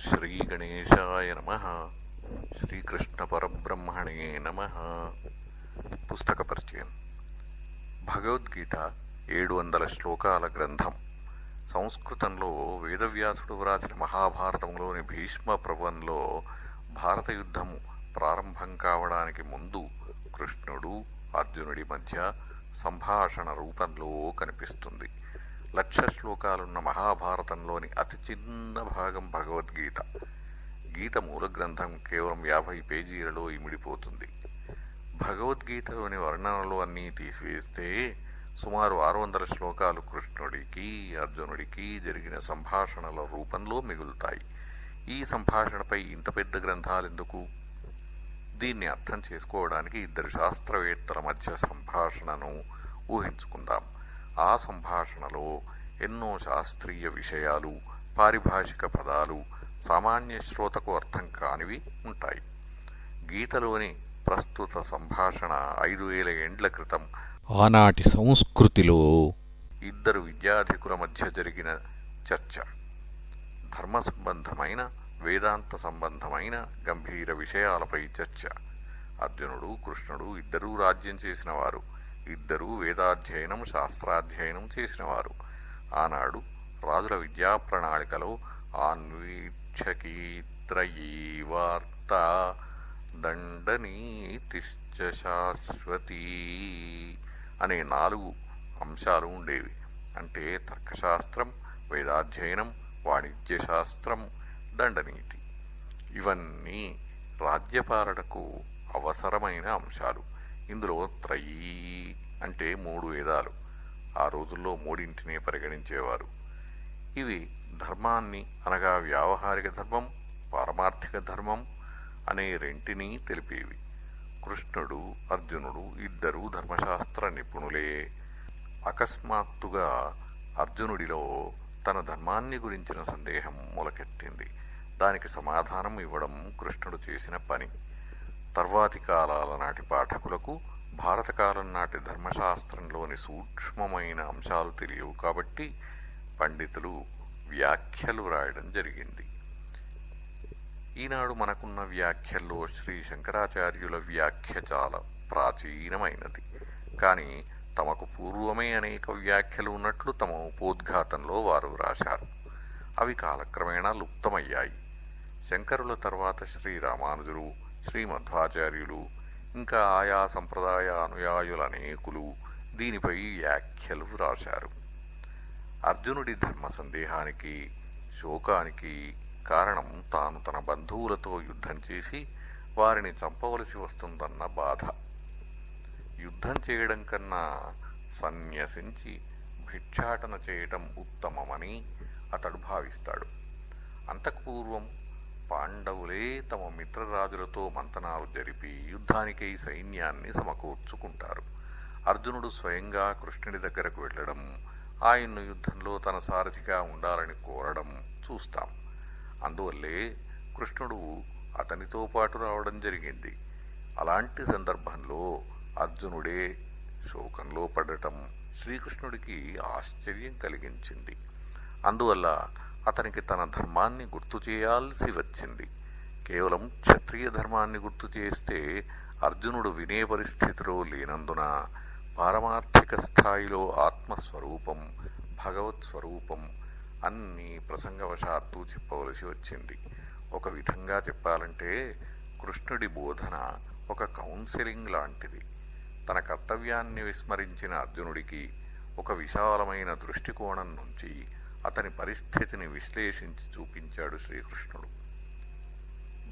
శ్రీగణేశాయ నమ. శ్రీకృష్ణపరబ్రహ్మణే నమ. పుస్తక పరిచయం. భగవద్గీత ఏడు వందల శ్లోకాల గ్రంథం. సంస్కృతంలో వేదవ్యాసుడు వ్రాసిన మహాభారతంలోని భీష్మ పర్వంలో భారత యుద్ధము ప్రారంభం కావడానికి ముందు కృష్ణుడు అర్జునుడి మధ్య సంభాషణ రూపంలో కనిపిస్తుంది. లక్ష శ్లోకాలున్న మహాభారతంలోని అతి చిన్న భాగం భగవద్గీత. గీత మూల గ్రంథం కేవలం యాభై పేజీలలో ఇమిడిపోతుంది. భగవద్గీతలోని వర్ణనలు అన్నీ తీసివేస్తే సుమారు ఆరు వందల శ్లోకాలు కృష్ణుడికి అర్జునుడికి జరిగిన సంభాషణల రూపంలో మిగులుతాయి. ఈ సంభాషణపై ఇంత పెద్ద గ్రంథాలెందుకు? దీన్ని అర్థం చేసుకోవడానికి ఇద్దరు శాస్త్రవేత్తల మధ్య సంభాషణను ఊహించుకుందాం. ఆ సంభాషణలో ఎన్నో శాస్త్రీయ విషయాలు పారిభాషిక పదాలు సామాన్య శ్రోతకు అర్థం కానివి ఉంటాయి. గీతలోని ప్రస్తుత సంభాషణ ఐదు వేల ఏండ్ల క్రితం. ఆనాటి సంస్కృతిలో ఇద్దరు విద్యాధికుల మధ్య జరిగిన చర్చ. ధర్మ సంబంధమైన వేదాంత సంబంధమైన గంభీర విషయాలపై చర్చ. అర్జునుడు కృష్ణుడు ఇద్దరూ రాజ్యం చేసిన వారు. ఇద్దరూ వేదాధ్యయనం శాస్త్రాధ్యయనం చేసినవారు. ఆనాడు రాజుల విద్యా ప్రణాళికలో ఆన్వీక్షకీత్రయీ వార్త దండనీతిశ్చ శాశ్వతీ అనే నాలుగు అంశాలు ఉండేవి. అంటే తర్కశాస్త్రం వేదాధ్యయనం వాణిజ్య శాస్త్రం దండనీతి. ఇవన్నీ రాజ్యపాలనకు అవసరమైన అంశాలు. ఇందులో త్రయీ అంటే మూడు వేదాలు. ఆ రోజుల్లో మూడింటినే పరిగణించేవారు. ఇవి ధర్మాన్ని అనగా వ్యావహారిక ధర్మం పారమార్థిక ధర్మం అనే రెంటినీ తెలిపేవి. కృష్ణుడు అర్జునుడు ఇద్దరూ ధర్మశాస్త్ర నిపుణులే. అకస్మాత్తుగా అర్జునుడిలో తన ధర్మాన్ని గురించిన సందేహం మొలకెత్తింది. దానికి సమాధానం ఇవ్వడం కృష్ణుడు చేసిన పని. తర్వాతి కాలాల నాటి పాఠకులకు భారతకాలం నాటి ధర్మశాస్త్రంలోని సూక్ష్మమైన అంశాలు తెలియవు కాబట్టి పండితులు వ్యాఖ్యలు రాయడం జరిగింది. ఈనాడు మనకున్న వ్యాఖ్యల్లో శ్రీ శంకరాచార్యుల వ్యాఖ్య చాలా ప్రాచీనమైనది. కానీ తమకు పూర్వమే అనేక వ్యాఖ్యలు ఉన్నట్లు తమ ఉపోద్ఘాతంలో వారు వ్రాశారు అవి కాలక్రమేణా లుప్తమయ్యాయి. శంకరుల తర్వాత శ్రీ రామానుజులు శ్రీమధ్వాచార్యులు ఇంకా ఆయా సంప్రదాయ అనుయాయుల అనేకులు దీనిపై వ్యాఖ్యలు వ్రాశారు. అర్జునుడి ధర్మ సందేహానికి శోకానికి కారణం తాను తన బంధువులతో యుద్ధం చేసి వారిని చంపవలసి వస్తుందన్న బాధ. యుద్ధం చేయడం కన్నా సన్యసించి భిక్షాటన చేయటం ఉత్తమమని అతడు భావిస్తాడు. అంతకు పూర్వం పాండవులే తమ మిత్రరాజులతో మంతనాలు జరిపి యుద్ధానికై సైన్యాన్ని సమకూర్చుకుంటారు. అర్జునుడు స్వయంగా కృష్ణుడి దగ్గరకు వెళ్ళడం ఆయన్ను యుద్ధంలో తన సారథిగా ఉండాలని కోరడం చూస్తాం. అందువల్లే కృష్ణుడు అతనితో పాటు రావడం జరిగింది. అలాంటి సందర్భంలో అర్జునుడే శోకంలో పడటం శ్రీకృష్ణుడికి ఆశ్చర్యం కలిగించింది. అందువల్ల అతనికి తన ధర్మాన్ని గుర్తు చేయాల్సి వచ్చింది. కేవలం క్షత్రియ ధర్మాన్ని గుర్తు చేస్తే అర్జునుడు వినే పరిస్థితిలో లేనందున పారమార్థిక స్థాయిలో ఆత్మస్వరూపం భగవత్ స్వరూపం అన్నీ ప్రసంగవశాత్తు చెప్పవలసి వచ్చింది. ఒక విధంగా చెప్పాలంటే కృష్ణుడి బోధన ఒక కౌన్సిలింగ్ లాంటిది. తన కర్తవ్యాన్ని విస్మరించిన అర్జునుడికి ఒక విశాలమైన దృష్టికోణం నుంచి అతని పరిస్థితిని విశ్లేషించి చూపించాడు శ్రీకృష్ణుడు.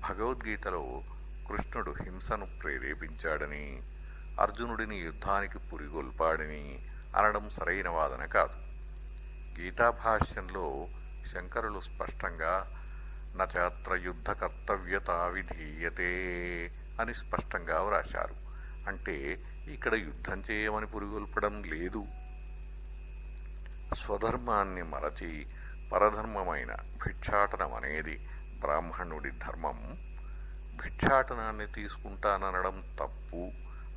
భగవద్గీతలో కృష్ణుడు హింసను ప్రేరేపించాడని అర్జునుడిని యుద్ధానికి పురిగొల్పాడని అనడం సరైన వాదన కాదు. గీతాభాష్యంలో శంకరులు స్పష్టంగా నచాత్ర యుద్ధ కర్తవ్యత విధీయతే అని స్పష్టంగా వ్రాశారు. అంటే ఇక్కడ యుద్ధం చేయమని పురిగొల్పడం లేదు. స్వధర్మాన్ని మరచి పరధర్మమైన భిక్షాటనం అనేది బ్రాహ్మణుడి ధర్మం. భిక్షాటనాన్ని తీసుకుంటాననడం తప్పు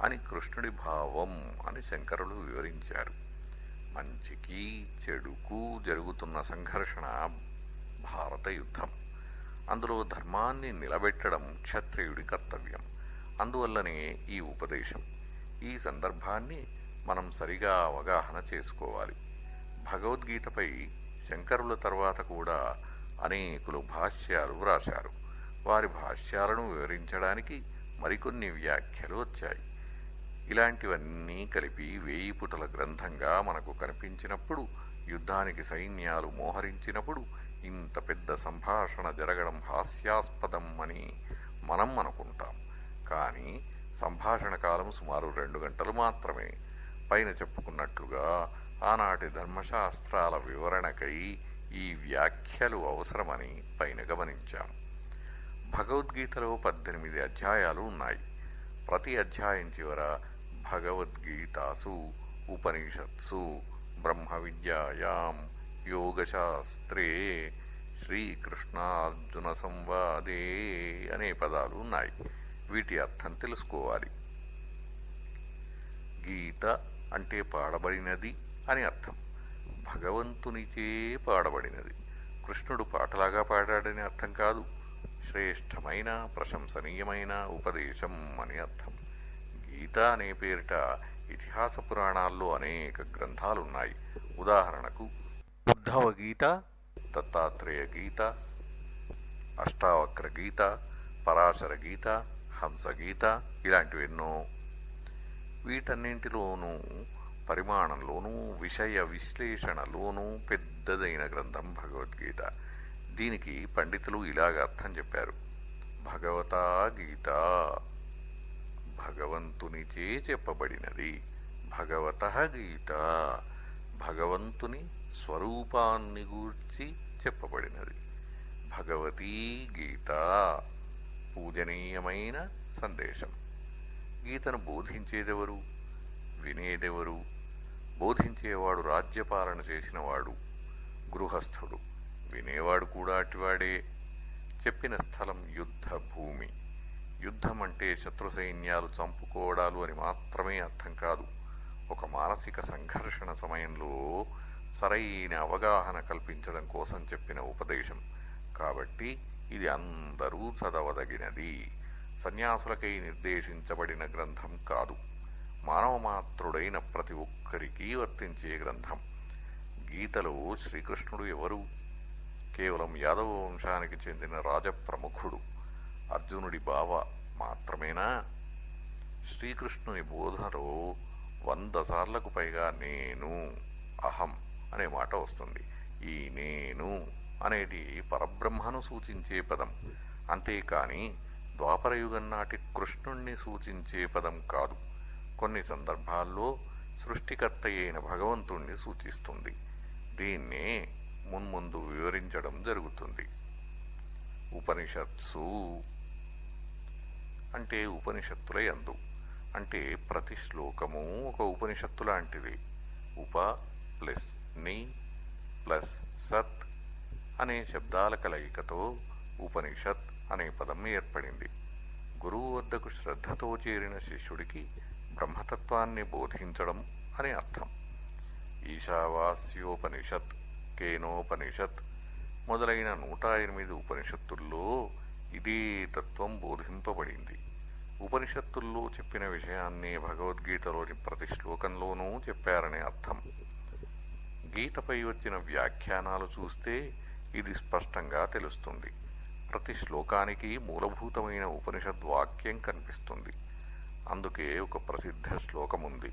అని కృష్ణుడి భావం అని శంకరులు వివరించారు. మంచికి చెడుకు జరుగుతున్న సంఘర్షణ భారత యుద్ధం. అందులో ధర్మాన్ని నిలబెట్టడం క్షత్రియుడి కర్తవ్యం. అందువల్లనే ఈ ఉపదేశం. ఈ సందర్భాన్ని మనం సరిగా అవగాహన చేసుకోవాలి. భగవద్గీతపై శంకరుల తర్వాత కూడా అనేకులు భాష్యాలు వ్రాశారు. వారి భాష్యాలను వివరించడానికి మరికొన్ని వ్యాఖ్యలు వచ్చాయి. ఇలాంటివన్నీ కలిపి వేయి పుటల గ్రంథంగా మనకు కనిపించినప్పుడు యుద్ధానికి సైన్యాలు మోహరించినప్పుడు ఇంత పెద్ద సంభాషణ జరగడం హాస్యాస్పదం అని మనం అనుకుంటాం. కానీ సంభాషణ కాలం సుమారు రెండు గంటలు మాత్రమే. పైన చెప్పుకున్నట్లుగా ఆనాటి ధర్మశాస్త్రాల వివరణకై ఈ వ్యాఖ్యలు అవసరమని పైన గమనించాం భగవద్గీతలో పద్దెనిమిది అధ్యాయాలు ఉన్నాయి. ప్రతి అధ్యాయం చివర భగవద్గీతాసు ఉపనిషత్సు బ్రహ్మ విద్యాయాం యోగశాస్త్రే శ్రీకృష్ణార్జున సంవాదే అనే పదాలు ఉన్నాయి. వీటి అర్థం తెలుసుకోవాలి. గీత అంటే పాడబడినది అని అర్థం. భగవంతునిచే పాడబడినది. కృష్ణుడు పాటలాగా పాడాడని అర్థం కాదు. శ్రేష్టమైన ప్రశంసనీయమైన ఉపదేశం అని అర్థం. గీత అనే పేరిట ఇతిహాస పురాణాల్లో అనేక గ్రంథాలున్నాయి. ఉదాహరణకు ఉద్ధవ గీత దత్తాత్రేయ గీత అష్టావక్ర గీత పరాశర గీత హంసగీత ఇలాంటివెన్నో. వీటన్నింటిలోనూ పరిమాణంలోనూ విషయ విశ్లేషణలోనూ పెద్దదైన గ్రంథం భగవద్గీత. దీనికి పండితులు ఇలాగ అర్థం చెప్పారు. భగవతా గీత భగవంతునిచే చెప్పబడినది. భగవత గీత భగవంతుని స్వరూపాన్ని గూర్చి చెప్పబడినది. భగవతీ గీత పూజనీయమైన సందేశం. గీతను బోధించేదెవరు? వినేదెవరు? బోధించేవాడు రాజ్యపాలన చేసినవాడు గృహస్థుడు. వినేవాడు కూడా అటివాడే. చెప్పిన స్థలం యుద్ధ భూమి. యుద్ధం అంటే శత్రు సైన్యాలు చంపుకోవడాలు అని మాత్రమే అర్థం కాదు. ఒక మానసిక సంఘర్షణ సమయంలో సరైన అవగాహన కల్పించడం కోసం చెప్పిన ఉపదేశం. కాబట్టి ఇది అందరూ చదవదగినది. సన్యాసులకై నిర్దేశించబడిన గ్రంథం కాదు. మానవ మాత్రుడైన ప్రతి ఒక్కరికీ వర్తించే గ్రంథం. గీతలో శ్రీకృష్ణుడు ఎవరు? కేవలం యాదవ వంశానికి చెందిన రాజప్రముఖుడు అర్జునుడి బావ మాత్రమేనా? శ్రీకృష్ణుని బోధలో వంద సార్లకు పైగా నేను అహం అనే మాట వస్తుంది. ఈ నేను అనేది పరబ్రహ్మను సూచించే పదం. అంతేకాని ద్వాపరయుగం నాటి కృష్ణుణ్ణి సూచించే పదం కాదు. కొన్ని సందర్భాల్లో సృష్టికర్త అయిన భగవంతుణ్ణి సూచిస్తుంది. దీన్నే మున్ముందు వివరించడం జరుగుతుంది. ఉపనిషత్సు అంటే ఉపనిషత్తుల యందు. అంటే ప్రతి శ్లోకము ఒక ఉపనిషత్తు లాంటిది. ఉప ప్లస్ని ప్లస్ సత్ అనే శబ్దాల కలయికతో ఉపనిషత్ అనే పదం ఏర్పడింది. గురువు వద్దకు శ్రద్ధతో చేరిన శిష్యుడికి బ్రహ్మతత్వాన్ని బోధించడం అని అర్థం. ఈశావాస్యోపనిషత్ కేనోపనిషత్ మొదలైన నూట ఎనిమిది ఉపనిషత్తుల్లో ఇదే తత్వం బోధింపబడింది. ఉపనిషత్తుల్లో చెప్పిన విషయాన్ని భగవద్గీతలోని ప్రతి శ్లోకంలోనూ చెప్పారనే అర్థం. గీతపై వచ్చిన వ్యాఖ్యానాలు చూస్తే ఇది స్పష్టంగా తెలుస్తుంది. ప్రతి శ్లోకానికి మూలభూతమైన ఉపనిషద్వాక్యం కనిపిస్తుంది. అందుకే ఒక ప్రసిద్ధ శ్లోకముంది.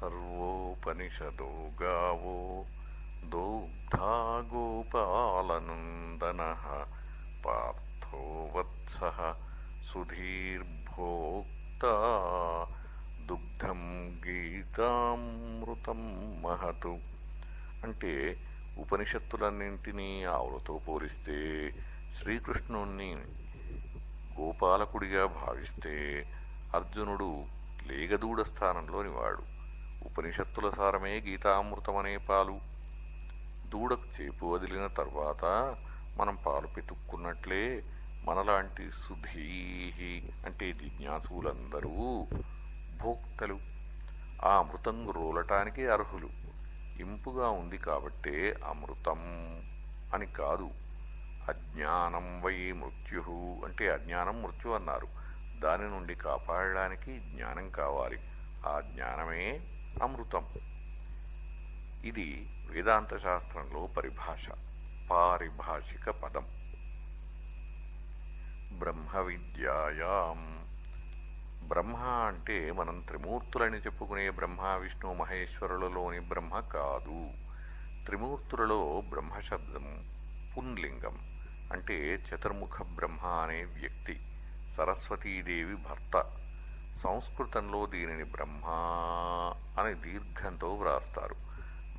సర్వోపనిషదో గావో దౌగ్ధా గోపాలనందన పార్థో వత్స సుధీర్భోక్త దుగ్ధం గీతామృతం మహతు. అంటే ఉపనిషత్తులన్నింటినీ ఆవులతో పోలిస్తే శ్రీకృష్ణుణ్ణి గోపాలకుడిగా భావిస్తే అర్జునుడు లేగదూడ స్థానంలోని వాడు. ఉపనిషత్తుల సారమే గీతామృతమనే పాలు. దూడకు చేపు వదిలిన తర్వాత మనం పాలు పెతుక్కున్నట్లే మనలాంటి సుధీహి అంటే జిజ్ఞాసులందరూ భోక్తలు. ఆ అమృతం రోలటానికి అర్హులు. ఇంపుగా ఉంది కాబట్టే అమృతం అని కాదు. అజ్ఞానం వై మృత్యు అంటే అజ్ఞానం మృత్యు అన్నారు. దాని నుండి కాపాడడానికి జ్ఞానం కావాలి. ఆ జ్ఞానమే అమృతం. ఇది వేదాంత శాస్త్రంలో పరిభాష పారిభాషిక పదం. బ్రహ్మ విద్యాయాం బ్రహ్మ అంటే మనం త్రిమూర్తులని చెప్పుకునే బ్రహ్మ విష్ణు మహేశ్వరులలోని బ్రహ్మ కాదు. త్రిమూర్తులలో బ్రహ్మ శబ్దం పుంలింగం అంటే చతుర్ముఖ బ్రహ్మ అనే వ్యక్తి సరస్వతీదేవి భర్త. సంస్కృతంలో దీనిని బ్రహ్మ అని దీర్ఘంతో వ్రాస్తారు.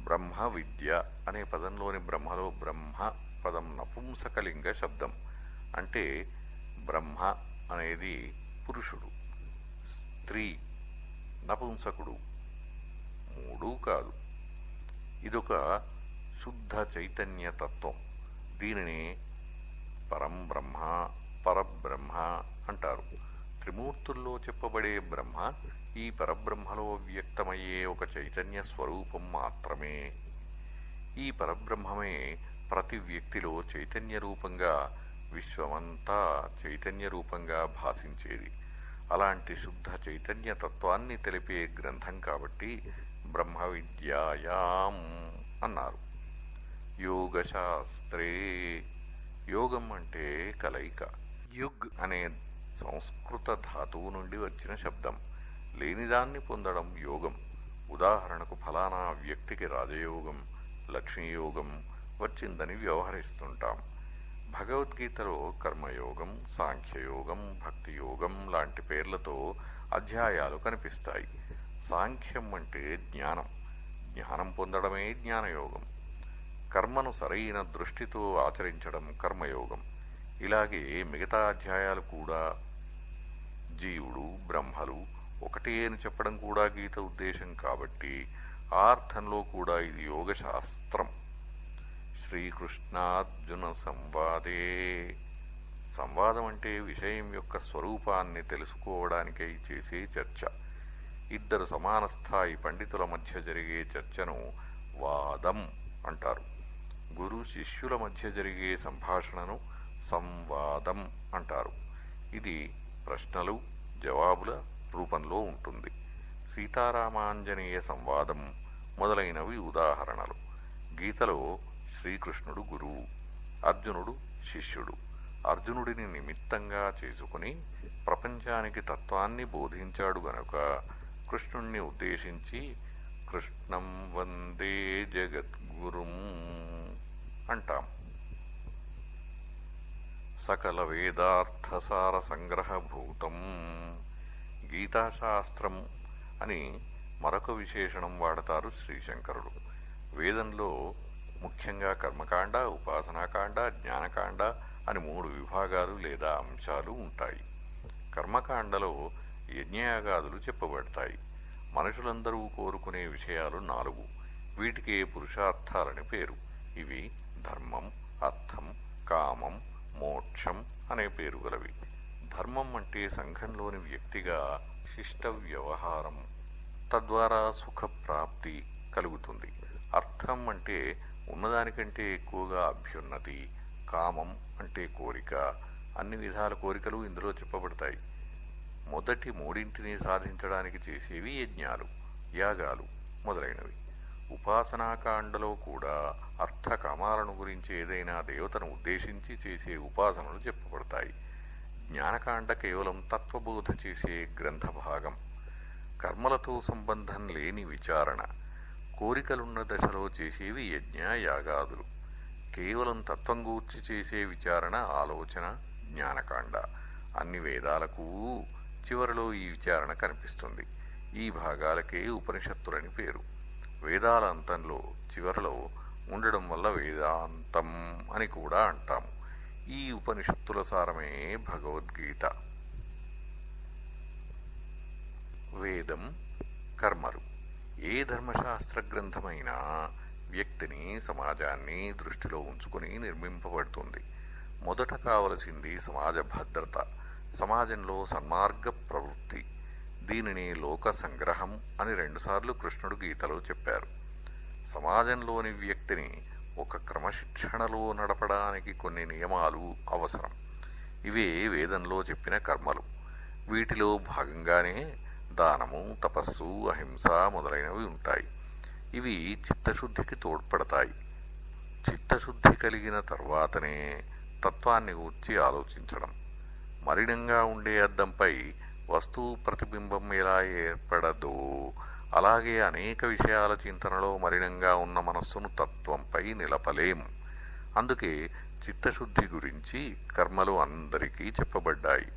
బ్రహ్మ విద్య అనే పదంలోని బ్రహ్మలో బ్రహ్మ పదం నపుంసకలింగ శబ్దం. అంటే బ్రహ్మ అనేది పురుషుడు స్త్రీ నపుంసకుడు మూడూ కాదు. ఇదొక శుద్ధ చైతన్య తత్వం. దీనిని పరం బ్రహ్మ పరబ్రహ్మ అంటారు. త్రిమూర్తుల్లో చెప్పబడే బ్రహ్మ ఈ పరబ్రహ్మలో వ్యక్తమయ్యే ఒక చైతన్య స్వరూపం మాత్రమే. ఈ పరబ్రహ్మమే ప్రతి వ్యక్తిలో చైతన్య రూపంగా విశ్వమంతా చైతన్య రూపంగా భాషించేది. అలాంటి శుద్ధ చైతన్య తత్వాన్ని తెలిపే గ్రంథం కాబట్టి బ్రహ్మ విద్యాయాం అన్నారు. యోగశాస్త్రే యోగం అంటే కలయిక. యుగ్. అనే సంస్కృత ధాతువు నుండి వచ్చిన శబ్దం. లేనిదాన్ని పొందడం యోగం. ఉదాహరణకు ఫలానా వ్యక్తికి రాజయోగం లక్ష్మీయోగం వచ్చిందని వ్యవహరిస్తుంటాం. భగవద్గీతలో కర్మయోగం సాంఖ్యయోగం భక్తి యోగం లాంటి పేర్లతో అధ్యాయాలు కనిపిస్తాయి. సాంఖ్యం అంటే జ్ఞానం. జ్ఞానం పొందడమే జ్ఞానయోగం. కర్మను సరైన దృష్టితో ఆచరించడం కర్మయోగం. ఇలాగే మిగతా అధ్యాయాలు కూడా జీవుడు బ్రహ్మలు ఒకటే అని చెప్పడం కూడా గీత ఉద్దేశం కాబట్టి ఆ అర్థంలో కూడా ఇది యోగ శాస్త్రం శ్రీకృష్ణార్జున సంవాదే. సంవాదం అంటే విషయం యొక్క స్వరూపాన్ని తెలుసుకోవడానికై చేసే చర్చ. ఇద్దరు సమాన స్థాయి పండితుల మధ్య జరిగే చర్చను వాదం అంటారు. గురు శిష్యుల మధ్య జరిగే సంభాషణను సంవాదం అంటారు. ఇది ప్రశ్నలు జవాబుల రూపంలో ఉంటుంది. సీతారామాంజనేయ సంవాదం మొదలైనవి ఉదాహరణలు. గీతలో శ్రీకృష్ణుడు గురువు అర్జునుడు శిష్యుడు. అర్జునుడిని నిమిత్తంగా చేసుకుని ప్రపంచానికి తత్వాన్ని బోధించాడు గనుక కృష్ణుణ్ణి ఉద్దేశించి కృష్ణం వందే జగద్గురుం. అంటాం. సకల వేదార్థసార సంగ్రహభూతం గీతాశాస్త్రం అని మరొక విశేషణం వాడతారు శ్రీశంకరుడు. వేదంలో ముఖ్యంగా కర్మకాండ ఉపాసనాకాండ జ్ఞానకాండ అని మూడు విభాగాలు లేదా అంశాలు ఉంటాయి. కర్మకాండలో యజ్ఞయాగాదులు చెప్పబడతాయి. మనుషులందరూ కోరుకునే విషయాలు నాలుగు. వీటికే పురుషార్థాలని పేరు. ఇవి ధర్మం అర్థం కామం మోక్షం అనే పేరు గలవి. ధర్మం అంటే సంఘంలోని వ్యక్తిగా శిష్ట వ్యవహారం తద్వారా సుఖప్రాప్తి కలుగుతుంది. అర్థం అంటే ఉన్నదానికంటే ఎక్కువగా అభ్యున్నతి కామం అంటే కోరిక అన్ని విధాల కోరికలు ఇందులో చెప్పబడతాయి. మొదటి మూడింటిని సాధించడానికి చేసేవి యజ్ఞాలు యాగాలు మొదలైనవి. ఉపాసనాకాండలో కూడా అర్థకామాలను గురించి ఏదైనా దేవతను ఉద్దేశించి చేసే ఉపాసనలు చెప్పబడతాయి. జ్ఞానకాండ కేవలం తత్వబోధ చేసే గ్రంథ భాగం కర్మలతో సంబంధం లేని విచారణ. కోరికలున్న దశలో చేసేవి యజ్ఞ యాగాదులు. కేవలం తత్వం గూర్చి చేసే విచారణ ఆలోచన జ్ఞానకాండ. అన్ని వేదాలకు చివరిలో ఈ విచారణ కనిపిస్తుంది. ఈ భాగాలకే ఉపనిషత్తులని పేరు. వేదాల అంతంలో చివరలో ఉండడం వల్ల వేదాంతం అని కూడా అంటాము ఈ ఉపనిషత్తుల సారమే భగవద్గీత. వేదం కర్మలు. ఏ ధర్మశాస్త్ర గ్రంథమైనా వ్యక్తిని సమాజాన్ని దృష్టిలో ఉంచుకుని నిర్మింపబడుతుంది. మొదట కావలసింది సమాజ భద్రత సమాజంలో సన్మార్గ ప్రవృత్తి. దీనిని లోక సంగ్రహం అని రెండుసార్లు కృష్ణుడు గీతలో చెప్పారు. సమాజంలోని వ్యక్తిని ఒక క్రమశిక్షణలో నడపడానికి కొన్ని నియమాలు అవసరం. ఇవే వేదంలో చెప్పిన కర్మలు. వీటిలో భాగంగానే దానము తపస్సు అహింస మొదలైనవి ఉంటాయి. ఇవి చిత్తశుద్ధికి తోడ్పడతాయి. చిత్తశుద్ధి కలిగిన తర్వాతనే తత్వాన్ని గూర్చి ఆలోచించడం. మలినంగా ఉండే అద్దంపై వస్తువు ప్రతిబింబం ఎలా ఏర్పడదో? అలాగే అనేక విషయాల చింతనలో మలినంగా ఉన్న మనస్సును తత్వంపై నిలపలేం. అందుకే చిత్తశుద్ధి గురించి కర్మలు అందరికీ చెప్పబడ్డాయి.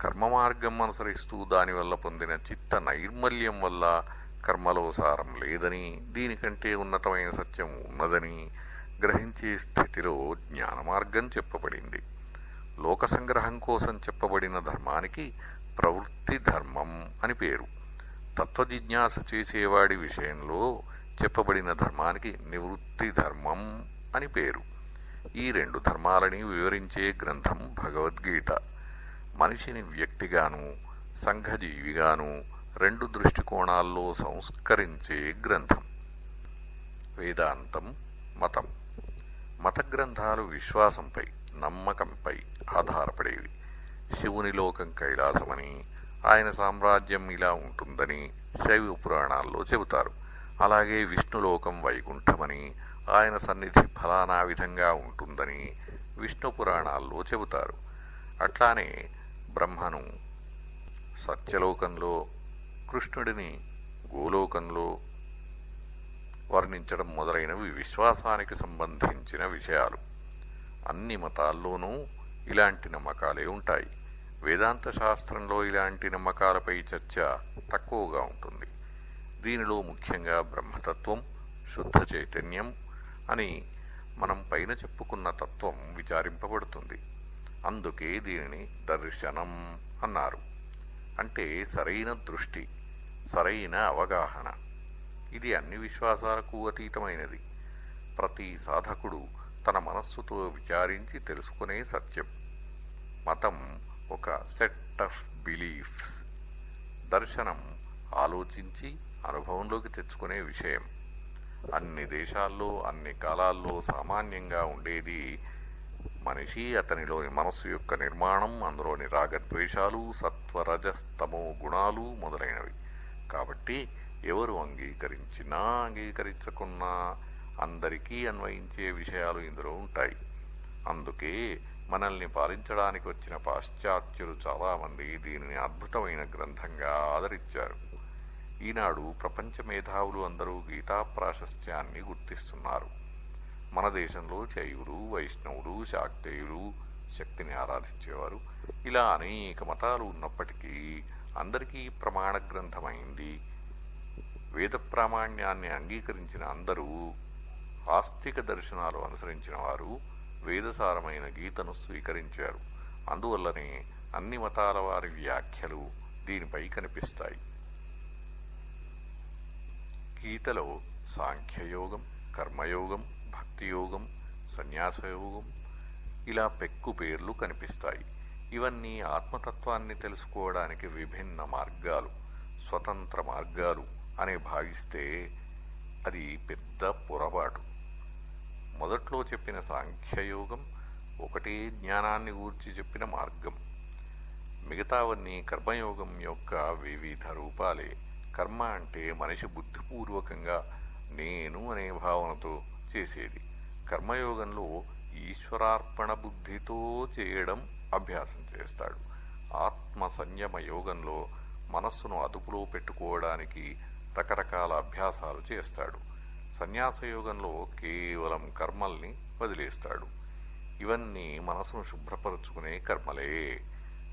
కర్మ మార్గం అనుసరిస్తూ దానివల్ల పొందిన చిత్త నైర్మల్యం వల్ల కర్మలో సారం లేదని దీనికంటే ఉన్నతమైన సత్యం ఉన్నదని గ్రహించే స్థితిలో జ్ఞాన మార్గం చెప్పబడింది. లోక సంగ్రహం కోసం చెప్పబడిన ధర్మానికి ప్రవృత్తి ధర్మం అని పేరు. తత్వజిజ్ఞాస చేసేవాడి విషయంలో చెప్పబడిన ధర్మానికి నివృత్తి ధర్మం అని పేరు. ఈ రెండు ధర్మాలని వివరించే గ్రంథం భగవద్గీత. మనిషిని వ్యక్తిగాను సంఘజీవిగాను రెండు దృష్టికోణాల్లో సంస్కరించే గ్రంథం. వేదాంతం మతం. మత గ్రంథాలు విశ్వాసంపై నమ్మకంపై ఆధారపడేవి. శివుని లోకం కైలాసమని ఆయన సామ్రాజ్యం ఇలా ఉంటుందని శైవ పురాణాల్లో చెబుతారు. అలాగే విష్ణులోకం వైకుంఠమని ఆయన సన్నిధి ఫలానా విధంగా ఉంటుందని విష్ణు పురాణాల్లో చెబుతారు. అట్లానే బ్రహ్మను సత్యలోకంలో కృష్ణుడిని గోలోకంలో వర్ణించడం మొదలైనవి విశ్వాసానికి సంబంధించిన విషయాలు. అన్ని మతాల్లోనూ ఇలాంటి నమ్మకాలే ఉంటాయి. వేదాంత శాస్త్రంలో ఇలాంటి నమ్మకాలపై చర్చ తక్కువగా ఉంటుంది. దీనిలో ముఖ్యంగా బ్రహ్మతత్వం శుద్ధ చైతన్యం అని మనం పైన చెప్పుకున్న తత్వం విచారింపబడుతుంది. అందుకే దీనిని దర్శనం అన్నారు. అంటే సరైన దృష్టి సరైన అవగాహన. ఇది అన్ని విశ్వాసాలకు అతీతమైనది. ప్రతి సాధకుడు తన మనస్సుతో విచారించి తెలుసుకునే సత్యం. మతం ఒక సెట్ ఆఫ్ బిలీఫ్స్. దర్శనం ఆలోచించి అనుభవంలోకి తెచ్చుకునే విషయం. అన్ని దేశాల్లో అన్ని కాలాల్లో సామాన్యంగా ఉండేది మనిషి అతనిలోని మనస్సు యొక్క నిర్మాణం అందులోని రాగద్వేషాలు సత్వరజస్తమో గుణాలు మొదలైనవి. కాబట్టి ఎవరు అంగీకరించినా అంగీకరించకున్నా అందరికీ అన్వయించే విషయాలు ఇందులో ఉంటాయి. అందుకే మనల్ని పాలించడానికి వచ్చిన పాశ్చాత్యులు చాలామంది దీనిని అద్భుతమైన గ్రంథంగా ఆదరించారు. ఈనాడు ప్రపంచ మేధావులు అందరూ గీతా ప్రాశస్త్యాన్ని గుర్తిస్తున్నారు. మన దేశంలో శైవులు వైష్ణవులు శాక్తేయులు శక్తిని ఆరాధించేవారు. ఇలా అనేక మతాలు ఉన్నప్పటికీ అందరికీ ప్రమాణ గ్రంథమైంది వేద ప్రామాణ్యాన్ని అంగీకరించిన అందరూ ఆస్తిక దర్శనాలు అనుసరించిన వారు వేదసారమైన గీతను స్వీకరించారు. అందువల్లనే అన్ని మతాల వారి వ్యాఖ్యలు దీనిపై కనిపిస్తాయి. గీతలో సాంఖ్యయోగం కర్మయోగం భక్తియోగం సన్యాసయోగం ఇలా పెక్కు పేర్లు కనిపిస్తాయి. ఇవన్నీ ఆత్మతత్వాన్ని తెలుసుకోవడానికి విభిన్న మార్గాలు స్వతంత్ర మార్గాలు అని భావిస్తే అది పెద్ద పొరపాటు. మొదట్లో చెప్పిన సాంఖ్యయోగం ఒకటే జ్ఞానాన్ని గూర్చి చెప్పిన మార్గం. మిగతావన్నీ కర్మయోగం యొక్క వివిధ రూపాలే. కర్మ అంటే మనిషి బుద్ధిపూర్వకంగా నేను అనే భావనతో చేసేది. కర్మయోగంలో ఈశ్వరార్పణ బుద్ధితో చేయడం అభ్యాసం చేస్తాడు. ఆత్మ సంయమ యోగంలో మనస్సును అదుపులో పెట్టుకోవడానికి రకరకాల అభ్యాసాలు చేస్తాడు. సన్యాసయోగంలో కేవలం కర్మల్ని వదిలేస్తాడు. ఇవన్నీ మనసును శుభ్రపరుచుకునే కర్మలే.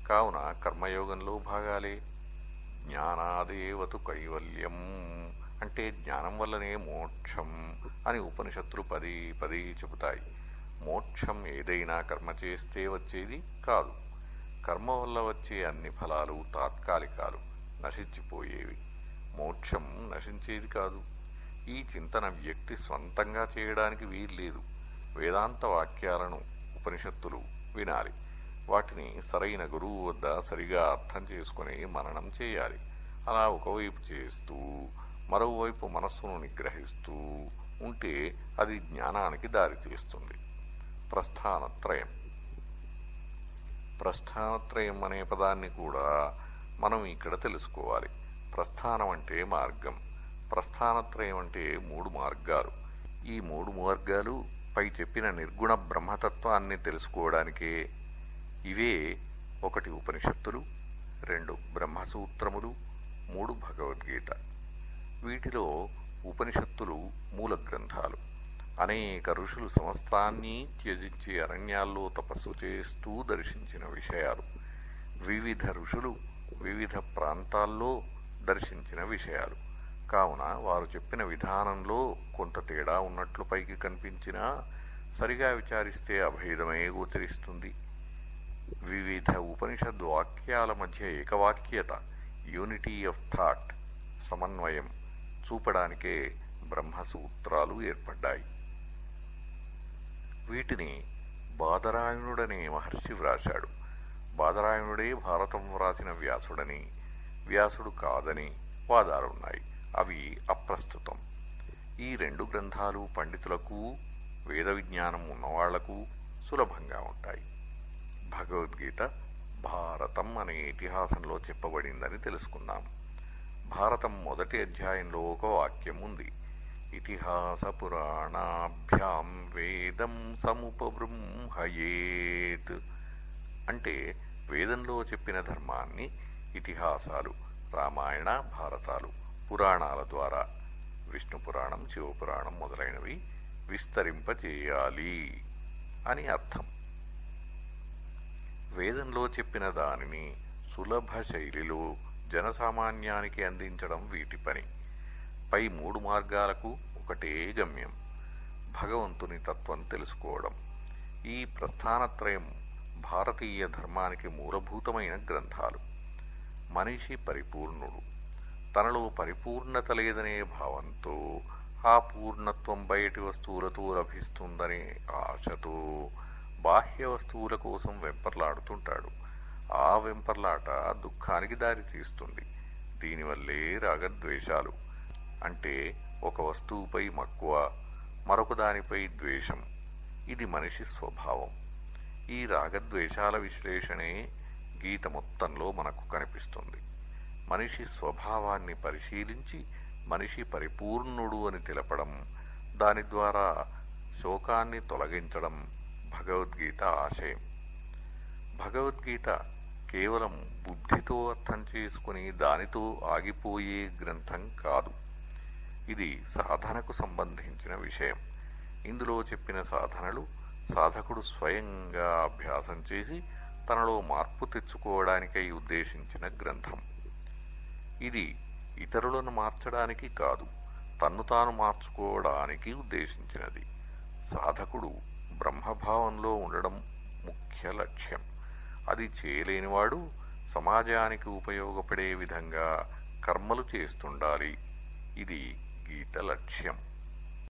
కావున కర్మయోగంలో భాగాలే. జ్ఞానాదేవతు కైవల్యం అంటే జ్ఞానం వల్లనే మోక్షం అని ఉపనిషత్తులు పది పది చెబుతాయి. మోక్షం ఏదైనా కర్మ చేస్తే వచ్చేది కాదు. కర్మ వల్ల వచ్చే అన్ని ఫలాలు తాత్కాలికాలు నశించిపోయేవి. మోక్షం నశించేది కాదు. ఈ చింతన వ్యక్తి స్వంతంగా చేయడానికి వీల్లేదు. వేదాంత వాక్యాలను ఉపనిషత్తులు వినాలి. వాటిని సరైన గురువు వద్ద సరిగా అర్థం చేసుకుని మననం చేయాలి. అలా ఒకవైపు చేస్తూ మరోవైపు మనస్సును నిగ్రహిస్తూ ఉంటే అది జ్ఞానానికి దారితీస్తుంది ప్రస్థానత్రయం. ప్రస్థానత్రయం అనే పదాన్ని కూడా మనం ఇక్కడ తెలుసుకోవాలి. ప్రస్థానం అంటే మార్గం. ప్రస్థానత్రయం అంటే మూడు మార్గాలు. ఈ మూడు మార్గాలు పై చెప్పిన నిర్గుణ బ్రహ్మతత్వాన్ని తెలుసుకోవడానికే ఇవే ఒకటి ఉపనిషత్తులు రెండు బ్రహ్మసూత్రములు మూడు భగవద్గీత. వీటిలో ఉపనిషత్తులు మూల గ్రంథాలు. అనేక ఋషులు సమస్తాన్ని త్యజించి అరణ్యాల్లో తపస్సు చేస్తూ దర్శించిన విషయాలు. వివిధ ఋషులు వివిధ ప్రాంతాల్లో దర్శించిన విషయాలు. కావున వారు చెప్పిన విధానంలో కొంత తేడా ఉన్నట్లు పైకి కనిపించినా సరిగా విచారిస్తే అభేదమే గోచరిస్తుంది. వివిధ ఉపనిషద్ వాక్యాల మధ్య ఏకవాక్యత యూనిటీ ఆఫ్ థాట్ సమన్వయం చూపడానికే బ్రహ్మసూత్రాలు ఏర్పడ్డాయి. వీటిని బాదరాయణుడనే మహర్షి వ్రాశాడు. బాదరాయణుడే భారతం వ్రాసిన వ్యాసుడని వ్యాసుడు కాదని వాదాలున్నాయి. అవి అప్రస్తుతం. ఈ రెండు గ్రంథాలు పండితులకు వేద విజ్ఞానం ఉన్నవాళ్ళకు సులభంగా ఉంటాయి. భగవద్గీత భారతం అనే ఇతిహాసంలో చెప్పబడిందని తెలుసుకున్నాం. భారతం మొదటి అధ్యాయంలో ఒక వాక్యం ఉంది. ఇతిహాస పురాణాభ్యాం వేదం సముపబృంహయేత్. అంటే వేదంలో చెప్పిన ధర్మాన్ని ఇతిహాసాలు రామాయణ భారతాలు. పురాణాల ద్వారా. విష్ణు పురాణం శివపురాణం మొదలైనవి విస్తరింపచేయాలి అని అర్థం. వేదంలో చెప్పిన దానిని సులభ శైలిలో జనసామాన్యానికి అందించడం వీటి పని. పై మూడు మార్గాలకు ఒకటే గమ్యం. భగవంతుని తత్వం తెలుసుకోవడం. ఈ ప్రస్థానత్రయం భారతీయ ధర్మానికి మూలభూతమైన గ్రంథాలు. మనిషి పరిపూర్ణుడు. తనలో పరిపూర్ణత లేదనే భావంతో ఆ పూర్ణత్వం బయటి వస్తువులతో లభిస్తుందనే ఆశతో బాహ్య వస్తువుల కోసం వెంపర్లాడుతుంటాడు. ఆ వెంపర్లాట దుఃఖానికి దారితీస్తుంది దీనివల్లే రాగద్వేషాలు. అంటే ఒక వస్తువుపై మక్కువ మరొక దానిపై ద్వేషం. ఇది మనిషి స్వభావం. ఈ రాగద్వేషాల విశ్లేషణే గీత మొత్తంలో మనకు కనిపిస్తుంది. మనిషి స్వభావాన్ని పరిశీలించి మనిషి పరిపూర్ణుడు అని తెలపడం దాని ద్వారా శోకాన్ని తొలగించడం భగవద్గీత ఆశయం. భగవద్గీత కేవలం బుద్ధితో అర్థం చేసుకుని దానితో ఆగిపోయే గ్రంథం కాదు. ఇది సాధనకు సంబంధించిన విషయం. ఇందులో చెప్పిన సాధనలు సాధకుడు స్వయంగా అభ్యాసం చేసి తనలో మార్పు తెచ్చుకోవడానికై ఉద్దేశించిన గ్రంథం. ఇది ఇతరులను మార్చడానికి కాదు తన్ను తాను మార్చుకోవడానికి ఉద్దేశించినది. సాధకుడు బ్రహ్మభావంలో ఉండడం ముఖ్య లక్ష్యం. అది చేయలేనివాడు సమాజానికి ఉపయోగపడే విధంగా కర్మలు చేస్తుండాలి. ఇది గీత లక్ష్యం.